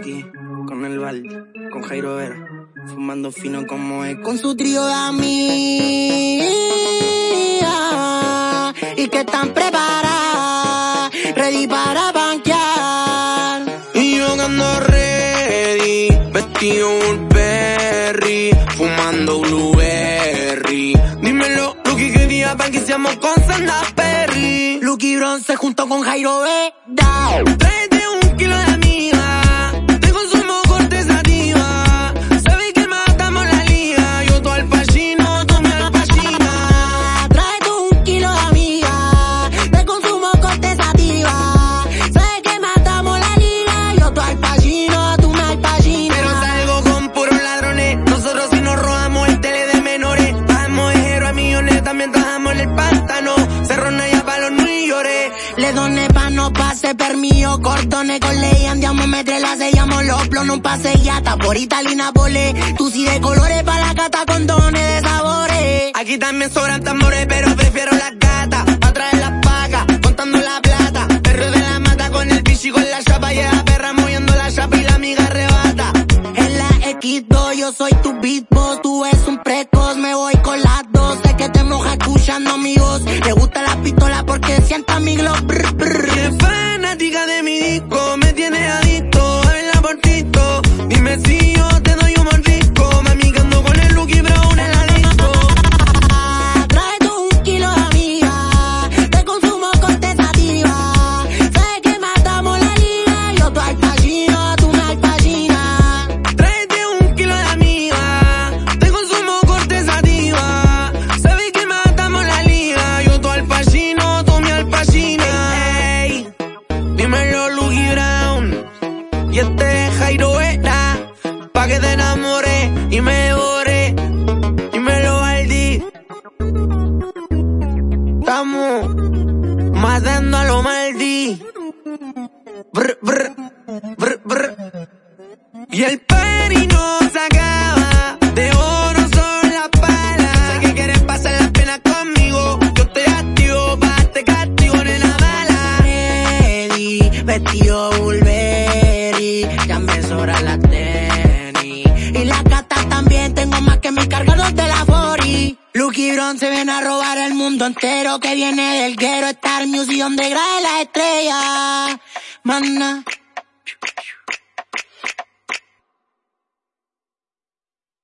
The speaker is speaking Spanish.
Aquí, con el Val, con Jairo Vera, fumando fino como es, con su trío de amigas. Y que están preparadas, ready para banquear. Y yo ando ready, vestido Burberry, fumando Blueberry. Dímelo, Lucky, que día para que seamos con Sandra Perry. Lucky Bronce junto con Jairo Vera. Le doné pa' no pase permiso, cordones con ley, andiamo metre la sellamos los plonos, un pase yata por Italina pole. Tú sí de colores pa' la cata con dones de sabores. Aquí también sobran tambores, pero prefiero las gatas. Pa' traer las pacas, contando la plata. Perro de la mata con el bicho y con la chapa. Y la perra moviendo la chapa y la amiga arrebata. En la X2 yo soy tu beatbox, porque sienta mi glow. es fanática de mi Jairo Era, pa' que te enamores y me devore. Dímelo Aldi, estamos matando a lo maldi. Brr, brr, brr, brr. Y el party no se acaba, de oro son las palas. Sé que quieres pasar las penas conmigo, yo estoy activo pa' este castigo, nena mala. Ready, vestido Burberry, las gatas también, tengo más que mi cargador de la 40. Lucky Bron se viene a robar el mundo entero, que viene del Ghetto Star Music, donde grabe la estrella. Mana.